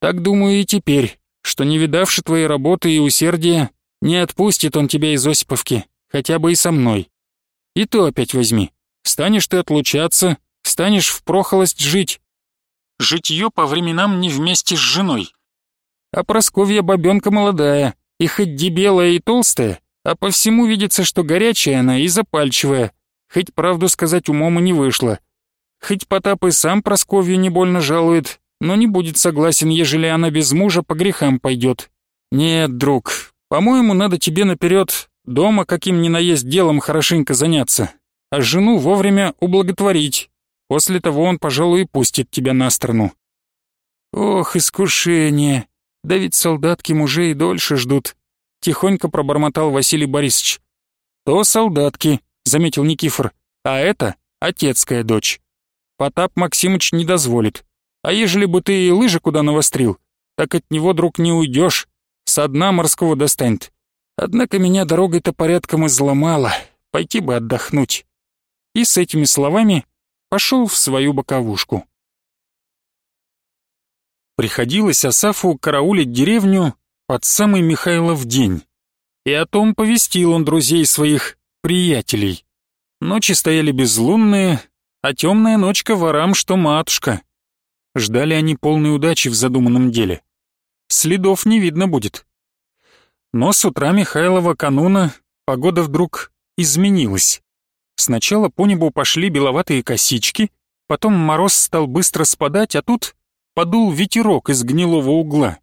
Так думаю и теперь, что не видавши твоей работы и усердия, не отпустит он тебя из Осиповки, хотя бы и со мной. И то опять возьми. Станешь ты отлучаться, станешь в прохолость жить. Житье по временам не вместе с женой. А Просковья бабенка молодая, и хоть дебелая и толстая, а по всему видится, что горячая она и запальчивая, хоть правду сказать умом и не вышло. Хоть Потап и сам Просковью не больно жалует, но не будет согласен, ежели она без мужа по грехам пойдет. Нет, друг, по-моему, надо тебе наперед дома каким ни наесть делом хорошенько заняться, а жену вовремя ублаготворить. После того он, пожалуй, и пустит тебя на сторону. Ох, искушение! Да ведь солдатки мужей дольше ждут. Тихонько пробормотал Василий Борисович. То солдатки, заметил Никифор, а это отецкая дочь. Потап Максимыч не дозволит. А ежели бы ты и лыжи куда навострил, так от него, друг, не уйдешь, со дна морского достанет. Однако меня дорогой-то порядком изломала, пойти бы отдохнуть. и с этими словами пошел в свою боковушку. Приходилось Асафу караулить деревню под самый Михайлов день. И о том повестил он друзей своих, приятелей. Ночи стояли безлунные, а темная ночка ворам, что матушка. Ждали они полной удачи в задуманном деле. Следов не видно будет. Но с утра Михайлова кануна погода вдруг изменилась. Сначала по небу пошли беловатые косички, потом мороз стал быстро спадать, а тут подул ветерок из гнилого угла.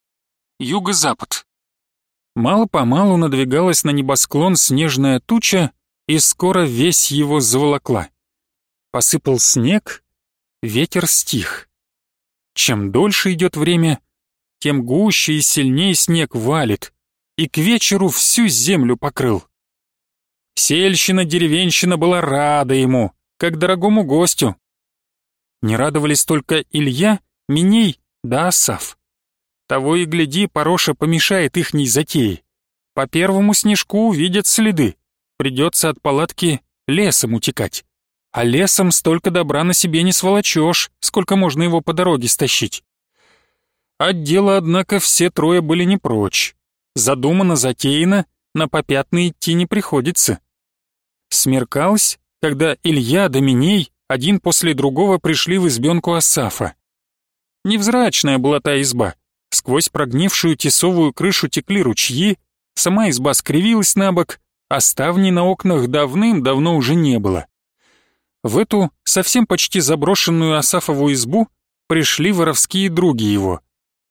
Юго-запад. Мало-помалу надвигалась на небосклон снежная туча, и скоро весь его заволокла. Посыпал снег, ветер стих. Чем дольше идет время, тем гуще и сильнее снег валит, и к вечеру всю землю покрыл. Сельщина-деревенщина была рада ему, как дорогому гостю. Не радовались только Илья, Миней да Асав. Того и гляди, Пороша помешает ихней затеи. По первому снежку увидят следы. Придется от палатки лесом утекать. А лесом столько добра на себе не сволочешь, сколько можно его по дороге стащить. От дела, однако, все трое были не прочь. Задумано, затеяно, на попятный идти не приходится. Смеркалось, когда Илья да Миней один после другого пришли в избенку Асафа. Невзрачная была та изба. Сквозь прогнившую тесовую крышу текли ручьи, сама изба скривилась на бок, а ставней на окнах давным-давно уже не было. В эту совсем почти заброшенную Асафову избу пришли воровские други его,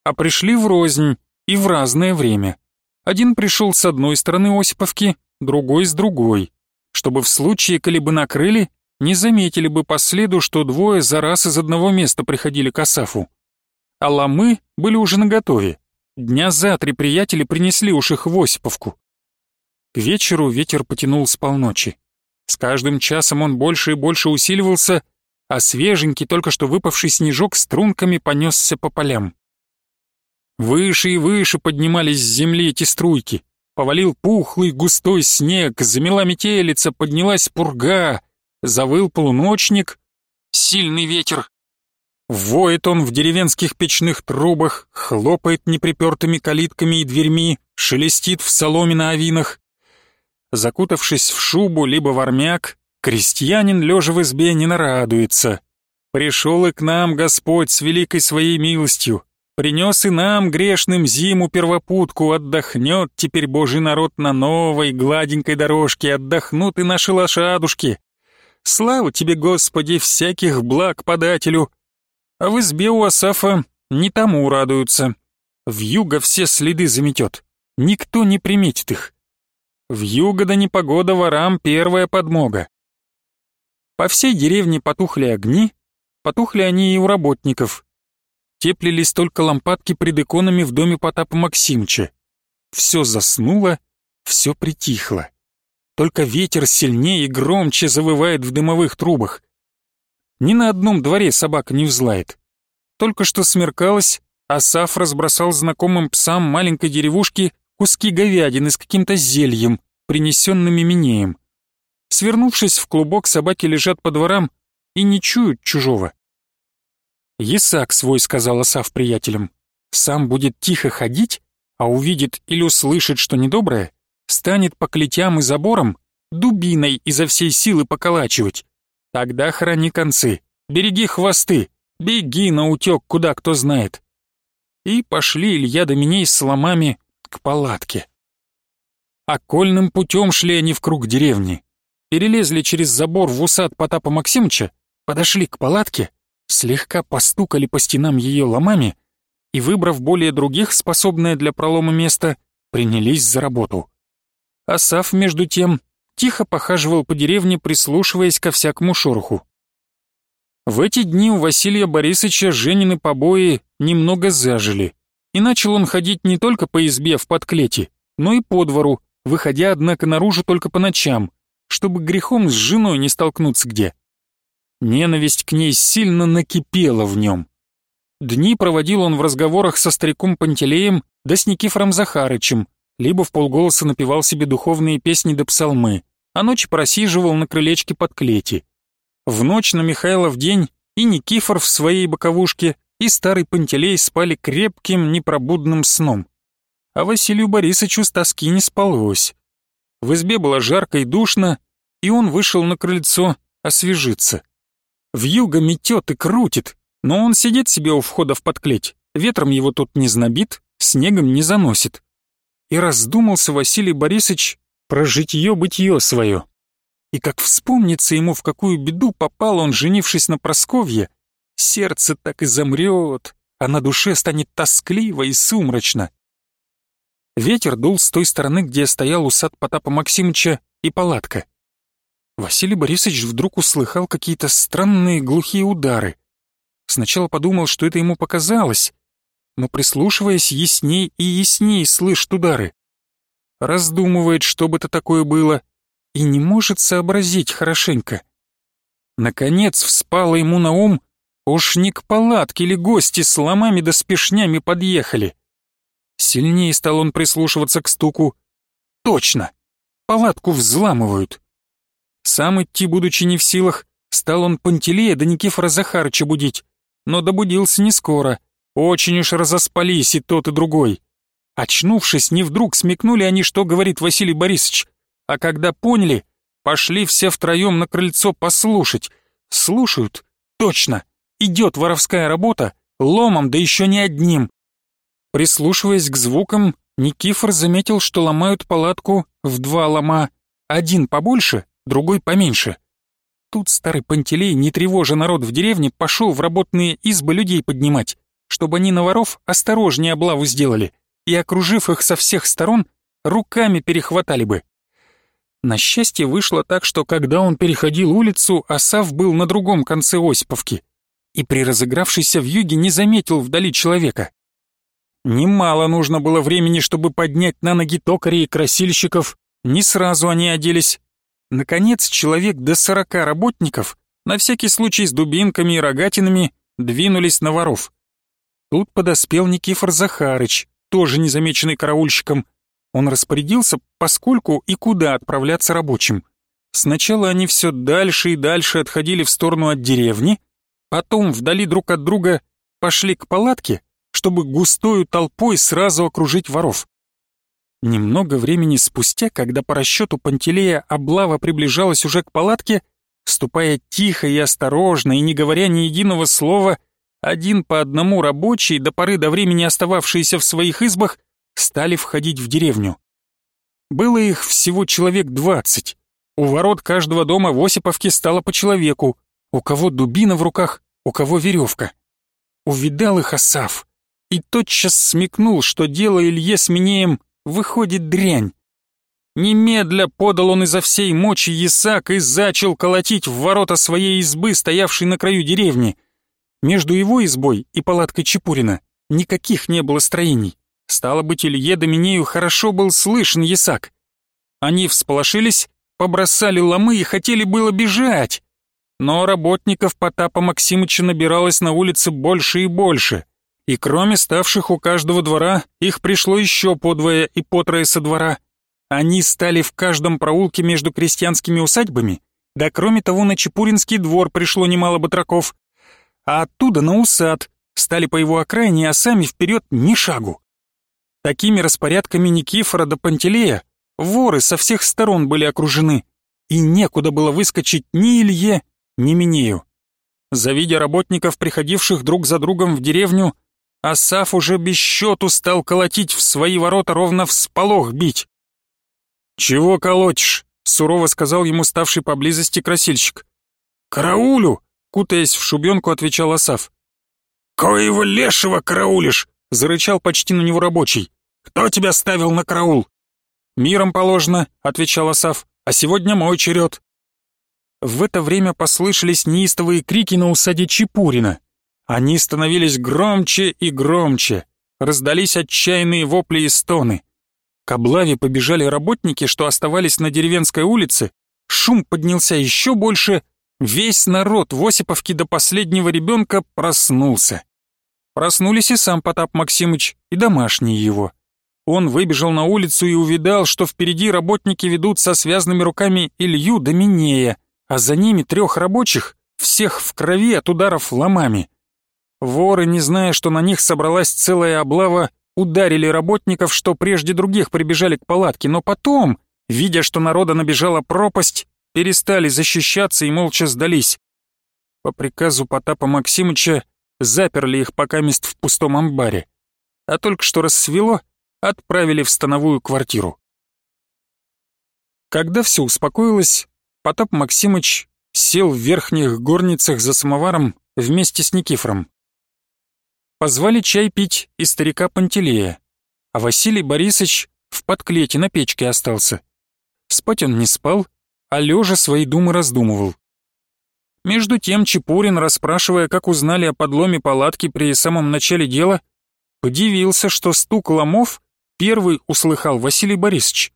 а пришли врознь и в разное время. Один пришел с одной стороны Осиповки, другой с другой чтобы в случае, коли бы накрыли, не заметили бы по следу, что двое за раз из одного места приходили к Асафу. А ломы были уже наготове. Дня за три приятели принесли уж их в Осиповку. К вечеру ветер потянул с полночи. С каждым часом он больше и больше усиливался, а свеженький, только что выпавший снежок струнками понесся по полям. Выше и выше поднимались с земли эти струйки, Повалил пухлый густой снег, замела метелица, поднялась пурга, завыл полуночник, сильный ветер. Воет он в деревенских печных трубах, хлопает неприпертыми калитками и дверьми, шелестит в соломе на овинах. Закутавшись в шубу либо в армяк, крестьянин, лежа в избе, не нарадуется. Пришел и к нам Господь с великой своей милостью, Принес и нам, грешным, зиму первопутку, отдохнет теперь божий народ на новой гладенькой дорожке, отдохнут и наши лошадушки. Слава тебе, Господи, всяких благ подателю. А в избе у Асафа не тому радуются. В юго все следы заметет, никто не приметит их. В юго да непогода ворам первая подмога. По всей деревне потухли огни, потухли они и у работников, теплились только лампадки пред иконами в доме Потапа Максимча. Все заснуло, все притихло. Только ветер сильнее и громче завывает в дымовых трубах. Ни на одном дворе собака не взлает. Только что смеркалось, Асаф разбросал знакомым псам маленькой деревушки куски говядины с каким-то зельем, принесенными минеем. Свернувшись в клубок, собаки лежат по дворам и не чуют чужого. «Есак свой», — сказала Сав приятелям, — «сам будет тихо ходить, а увидит или услышит что недоброе, станет по клетям и заборам дубиной изо всей силы поколачивать. Тогда храни концы, береги хвосты, беги на утек, куда кто знает». И пошли Илья до Миней с ломами к палатке. Окольным путем шли они в круг деревни, перелезли через забор в усад Потапа Максимовича, подошли к палатке слегка постукали по стенам ее ломами и, выбрав более других способное для пролома место, принялись за работу. Асав, между тем, тихо похаживал по деревне, прислушиваясь ко всякому шороху. В эти дни у Василия Борисовича Женины побои немного зажили, и начал он ходить не только по избе в подклете, но и по двору, выходя, однако, наружу только по ночам, чтобы грехом с женой не столкнуться где. Ненависть к ней сильно накипела в нем. Дни проводил он в разговорах со стариком Пантелеем да с Никифором Захарычем, либо в полголоса напевал себе духовные песни да псалмы, а ночь просиживал на крылечке под клети, В ночь на Михайлов день и Никифор в своей боковушке, и старый Пантелей спали крепким, непробудным сном. А Василию Борисовичу с тоски не спалось. В избе было жарко и душно, и он вышел на крыльцо освежиться. Вьюга метет и крутит, но он сидит себе у входа в подклеть, ветром его тут не знобит, снегом не заносит. И раздумался Василий Борисович про житье-бытье свое. И как вспомнится ему, в какую беду попал он, женившись на Просковье, сердце так и замрет, а на душе станет тоскливо и сумрачно. Ветер дул с той стороны, где стоял усад Потапа Максимыча и палатка. Василий Борисович вдруг услыхал какие-то странные глухие удары. Сначала подумал, что это ему показалось, но прислушиваясь ясней и ясней слышит удары. Раздумывает, что бы это такое было, и не может сообразить хорошенько. Наконец вспало ему на ум, уж не к палатке ли гости с ломами да спешнями подъехали. Сильнее стал он прислушиваться к стуку. Точно! Палатку взламывают. Сам идти, будучи не в силах, стал он Пантелея да Никифора Захарыча будить, но добудился не скоро. Очень уж разоспались и тот, и другой. Очнувшись, не вдруг смекнули они, что говорит Василий Борисович, а когда поняли, пошли все втроем на крыльцо послушать. Слушают, точно, идет воровская работа, ломом, да еще не одним. Прислушиваясь к звукам, Никифор заметил, что ломают палатку в два лома, один побольше, другой поменьше. Тут старый Пантелей, не тревожа народ в деревне, пошел в работные избы людей поднимать, чтобы они на воров осторожнее облаву сделали и, окружив их со всех сторон, руками перехватали бы. На счастье вышло так, что когда он переходил улицу, Асав был на другом конце Осиповки и при разыгравшейся вьюге не заметил вдали человека. Немало нужно было времени, чтобы поднять на ноги токарей и красильщиков. Не сразу они оделись. Наконец, человек до сорока работников, на всякий случай с дубинками и рогатинами, двинулись на воров. Тут подоспел Никифор Захарыч, тоже незамеченный караульщиком. Он распорядился, поскольку и куда отправляться рабочим. Сначала они все дальше и дальше отходили в сторону от деревни, потом вдали друг от друга пошли к палатке, чтобы густою толпой сразу окружить воров. Немного времени спустя, когда по расчету Пантелея облава приближалась уже к палатке, ступая тихо и осторожно и не говоря ни единого слова, один по одному рабочие, до поры до времени остававшиеся в своих избах, стали входить в деревню. Было их всего человек двадцать. У ворот каждого дома в Осиповке стало по человеку, у кого дубина в руках, у кого веревка. Увидал их Асав, и тотчас смекнул, что дело Илье с Минеем выходит дрянь. Немедля подал он изо всей мочи ясак и зачал колотить в ворота своей избы, стоявшей на краю деревни. Между его избой и палаткой Чепурина никаких не было строений. Стало быть, Илье да Минею хорошо был слышен ясак. Они всполошились, побросали ломы и хотели было бежать. Но работников Потапа Максимыча набиралось на улице больше и больше — и кроме ставших у каждого двора, их пришло еще подвое и потрое со двора. Они стали в каждом проулке между крестьянскими усадьбами, да кроме того на Чепуринский двор пришло немало батраков, а оттуда на усад стали по его окраине, а сами вперед ни шагу. Такими распорядками Никифора до Пантелея воры со всех сторон были окружены, и некуда было выскочить ни Илье, ни Минею. Завидя работников, приходивших друг за другом в деревню, Асаф уже без счету стал колотить в свои ворота, ровно в сполох бить. «Чего колотишь?» — сурово сказал ему ставший поблизости красильщик. «Караулю!» — кутаясь в шубенку, отвечал Асаф. «Коего лешего караулишь?» — зарычал почти на него рабочий. «Кто тебя ставил на караул?» «Миром положено», — отвечал Асаф, — «а сегодня мой черед». В это время послышались неистовые крики на усаде Чепурина. Они становились громче и громче, раздались отчаянные вопли и стоны. К облаве побежали работники, что оставались на деревенской улице, шум поднялся еще больше, весь народ в Осиповке до последнего ребенка проснулся. Проснулись и сам Потап Максимыч, и домашние его. Он выбежал на улицу и увидал, что впереди работники ведут со связанными руками Илью до Минея, а за ними трех рабочих, всех в крови от ударов ломами. Воры, не зная, что на них собралась целая облава, ударили работников, что прежде других прибежали к палатке, но потом, видя, что народа набежала пропасть, перестали защищаться и молча сдались. По приказу Потапа Максимыча заперли их пока мест в пустом амбаре, а только что рассвело, отправили в становую квартиру. Когда все успокоилось, Потап Максимыч сел в верхних горницах за самоваром вместе с Никифором. Позвали чай пить и старика Пантелея, а Василий Борисович в подклете на печке остался. Спать он не спал, а лежа свои думы раздумывал. Между тем Чепурин, расспрашивая, как узнали о подломе палатки при самом начале дела, подивился, что стук ломов первый услыхал Василий Борисович.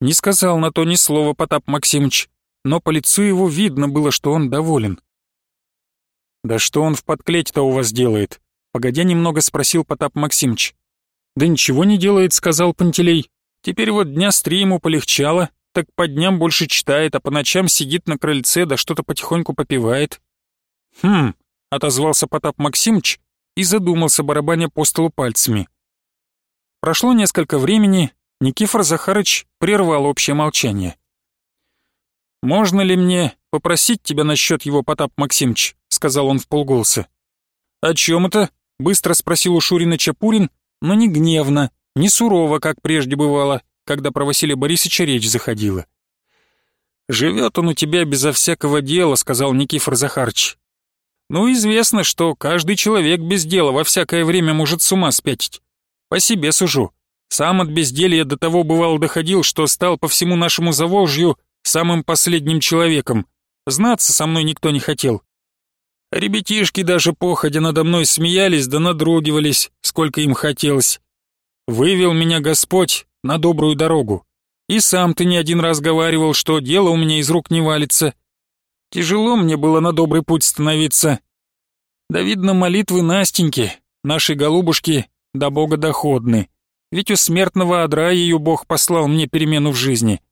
Не сказал на то ни слова Потап Максимыч, но по лицу его видно было, что он доволен. «Да что он в подклете-то у вас делает?» Погодя немного спросил Потап Максимыч. «Да ничего не делает», — сказал Пантелей. «Теперь вот дня с три ему полегчало, так по дням больше читает, а по ночам сидит на крыльце да что-то потихоньку попивает». «Хм», — отозвался Потап Максимыч и задумался, барабаня по столу пальцами. Прошло несколько времени, Никифор Захарыч прервал общее молчание. «Можно ли мне попросить тебя насчет его, Потап Максимыч?» — сказал он в полголоса. «О чем это?» — быстро спросил у Шурина Чапурин, но не гневно, не сурово, как прежде бывало, когда про Василия Борисовича речь заходила. «Живет он у тебя безо всякого дела», — сказал Никифор Захарыч. «Ну, известно, что каждый человек без дела во всякое время может с ума спятить. По себе сужу. Сам от безделья до того бывал доходил, что стал по всему нашему Заволжью самым последним человеком. Знаться со мной никто не хотел. Ребятишки даже походя надо мной смеялись да надругивались, сколько им хотелось. Вывел меня Господь на добрую дорогу. И сам ты не один раз говаривал, что дело у меня из рук не валится. Тяжело мне было на добрый путь становиться. Да видно, молитвы Настеньки, нашей голубушки, до Бога доходны. Ведь у смертного одра ее Бог послал мне перемену в жизни.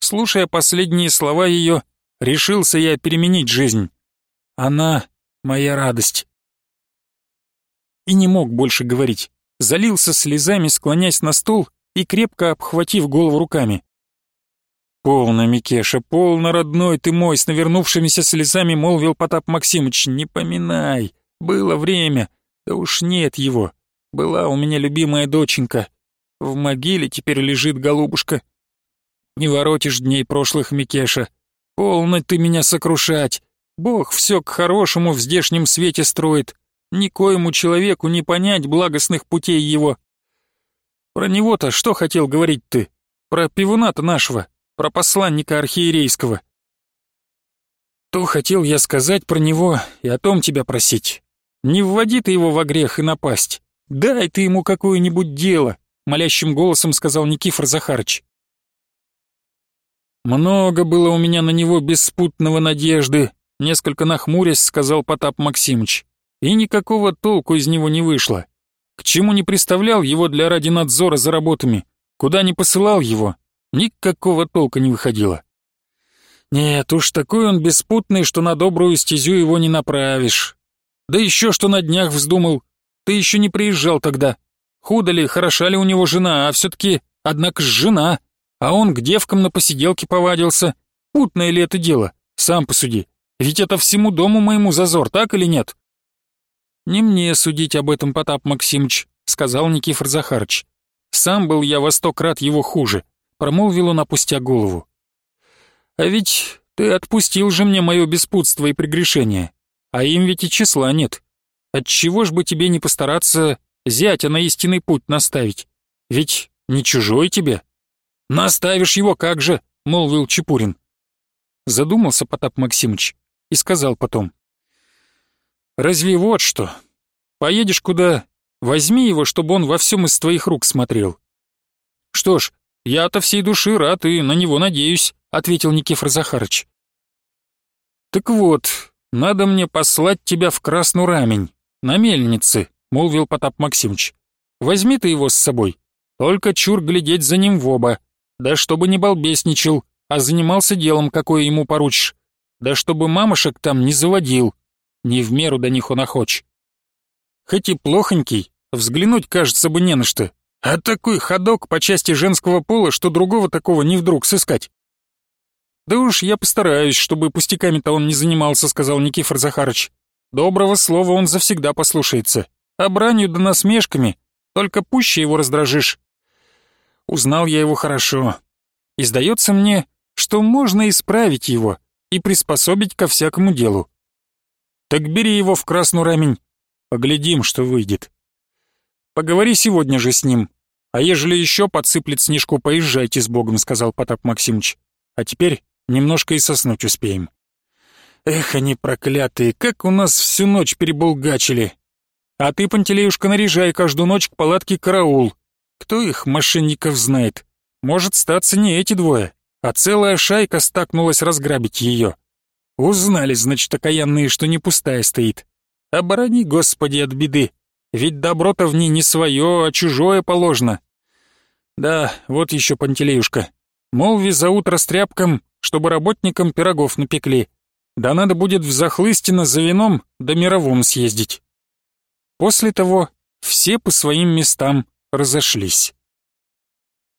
Слушая последние слова ее, решился я переменить жизнь. Она — моя радость. И не мог больше говорить. Залился слезами, склонясь на стул и крепко обхватив голову руками. «Полно, Микеша, полно, родной ты мой!» С навернувшимися слезами молвил Потап Максимыч. «Не поминай! Было время! Да уж нет его! Была у меня любимая доченька. В могиле теперь лежит голубушка. Не воротишь дней прошлых, Микеша. Полно ты меня сокрушать. Бог все к хорошему в здешнем свете строит. Никоему человеку не понять благостных путей его. Про него-то что хотел говорить ты? Про пивуна-то нашего, про посланника архиерейского. То хотел я сказать про него и о том тебя просить. Не вводи ты его во грех и напасть. Дай ты ему какое-нибудь дело, молящим голосом сказал Никифор Захарыч. Много было у меня на него беспутного надежды, несколько нахмурясь, сказал Потап Максимыч. И никакого толку из него не вышло. К чему не представлял его для ради надзора за работами, куда не посылал его, никакого толка не выходило. Нет, уж такой он беспутный, что на добрую стезю его не направишь. Да еще что на днях вздумал. Ты еще не приезжал тогда. Худо ли, хороша ли у него жена, а все-таки, однако ж жена. А он к девкам на посиделке повадился. Путное ли это дело? Сам посуди. Ведь это всему дому моему зазор, так или нет? Не мне судить об этом, Потап Максимыч, сказал Никифор Захарыч. Сам был я во сто крат его хуже, промолвил он, опустя голову. А ведь ты отпустил же мне мое беспутство и прегрешение, а им ведь и числа нет. Отчего ж бы тебе не постараться зятя на истинный путь наставить? Ведь не чужой тебе. Наставишь его как же, молвил Чепурин. Задумался Потап Максимыч и сказал потом. «Разве вот что? Поедешь куда, возьми его, чтобы он во всем из твоих рук смотрел». «Что ж, я-то всей души рад и на него надеюсь», — ответил Никифор Захарыч. «Так вот, надо мне послать тебя в Красный Рамень, на мельнице», — молвил Потап Максимыч. «Возьми ты его с собой, только чур глядеть за ним в оба, да чтобы не балбесничал, а занимался делом, какое ему поручишь. Да чтобы мамушек там не заводил. Не в меру до них он охоч. Хоть и плохонький, взглянуть, кажется бы, не на что. А такой ходок по части женского пола, что другого такого не вдруг сыскать. «Да уж я постараюсь, чтобы пустяками-то он не занимался», — сказал Никифор Захарыч. «Доброго слова он завсегда послушается. А бранью да насмешками только пуще его раздражишь». Узнал я его хорошо. И сдается мне, что можно исправить его и приспособить ко всякому делу. Так бери его в красную рамень, поглядим, что выйдет. Поговори сегодня же с ним, а ежели еще подсыплет снежку, поезжайте с Богом, сказал Потап Максимович. А теперь немножко и соснуть успеем. Эх, они проклятые, как у нас всю ночь перебулгачили. А ты, Пантелеюшка, наряжай каждую ночь к палатке караул. Кто их, мошенников, знает? Может, статься не эти двое, а целая шайка стакнулась разграбить ее. Узнали, значит, окаянные, что не пустая стоит. Оборони, Господи, от беды, ведь добро-то в ней не свое, а чужое положено. Да, вот еще, Пантелеюшка, молви за утро с тряпком, чтобы работникам пирогов напекли. Да надо будет в Захлыстино за вином да мировым съездить. После того все по своим местам разошлись.